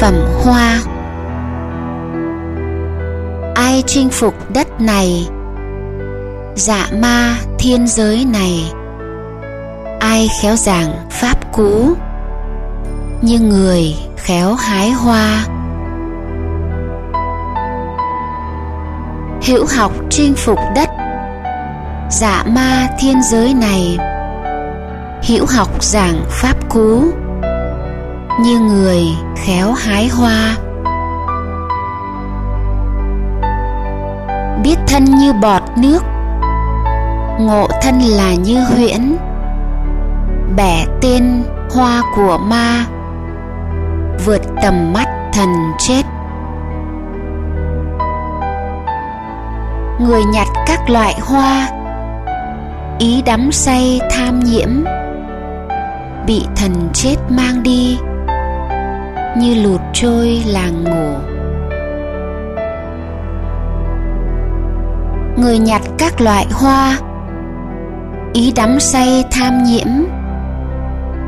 phẩm hoa. Ai chinh phục đất này? Dạ ma thiên giới này. Ai khéo giảng pháp cú như người khéo hái hoa. Hữu học chinh phục đất. Dạ ma thiên giới này. Hữu học giảng pháp cú như người khéo hái hoa. Biết thân như bọt nước, ngộ thân là như huyễn. Bẻ tên hoa của ma, vượt tầm mắt thần chết. Người nhặt các loại hoa, ý đắm say tham nhiễm, bị thần chết mang đi như lụt trôi làng ngủ. Người nhặt các loại hoa, ý đắm say tham nhiễm,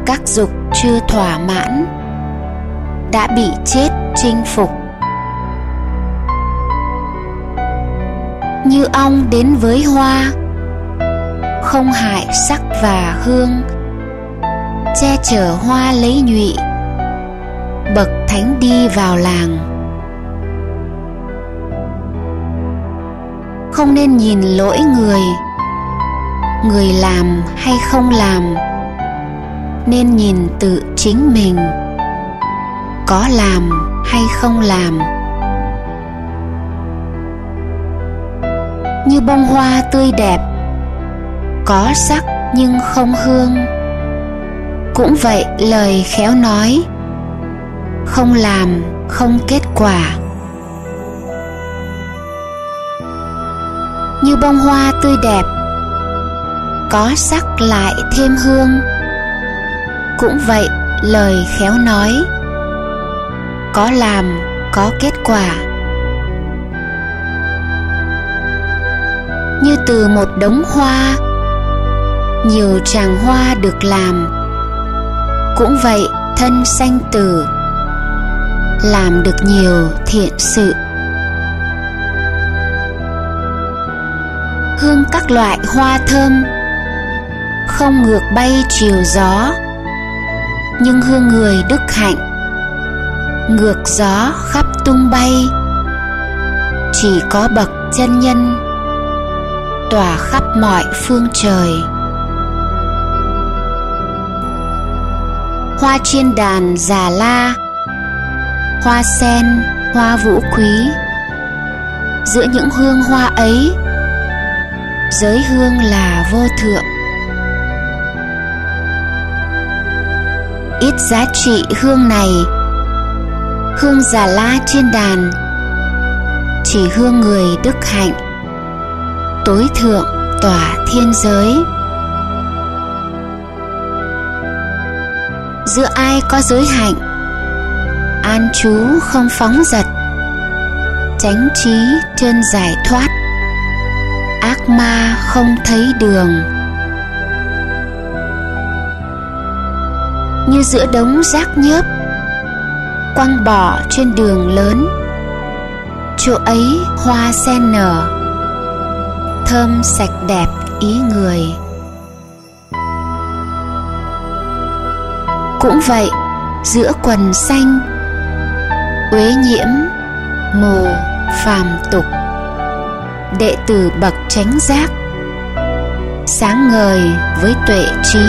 các dục chưa thỏa mãn, đã bị chết chinh phục. Như ong đến với hoa, không hại sắc và hương, che chở hoa lấy nhụy bậc thánh đi vào làng. Không nên nhìn lỗi người người làm hay không làm. Nên nhìn tự chính mình, có làm hay không làm. Như bông hoa tươi đẹp, có sắc nhưng không hương. Cũng vậy lời khéo nói không làm, không kết quả. Như bông hoa tươi đẹp, có sắc lại thêm hương. Cũng vậy, lời khéo nói, có làm, có kết quả. Như từ một đống hoa, nhiều tràng hoa được làm. Cũng vậy, thân sanh tử làm được nhiều thiện sự. Hương các loại hoa thơm, không ngược bay chiều gió, nhưng hương người đức hạnh, ngược gió khắp tung bay. Chỉ có bậc chân nhân tỏa khắp mọi phương trời. Hoa chiên đàn già la hoa sen, hoa vũ quý. Giữa những hương hoa ấy, giới hương là vô thượng. Ít giá trị hương này, hương già la trên đàn, chỉ hương người đức hạnh, tối thượng tỏa thiên giới. Giữa ai có giới hạnh an trú không phóng dật chánh trí chân giải thoát, ác ma không thấy đường. Như giữa đống rác nhớp, quăng bỏ trên đường lớn, chỗ ấy hoa sen nở, thơm sạch đẹp ý người. Cũng vậy, giữa quần xanh uế nhiễm, mồ phàm tục, đệ tử bậc chánh giác. Sáng ngời với tuệ trí.